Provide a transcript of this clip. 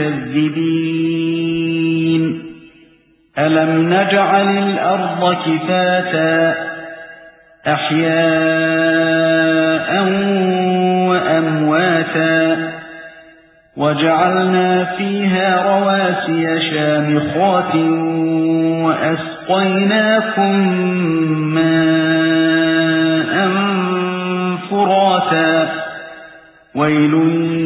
لِّلْمُكَذِّبِينَ أَلَمْ نَجْعَلِ الْأَرْضَ كِفَاتًا أَحْيَاءً وَأَمْوَاتًا وَجَعَلْنَا فِيهَا رَوَاسِيَ شَامِخَاتٍ وَأَسْقَيْنَاكُم مَّاءً فُرَاتًا. وَيْلٌ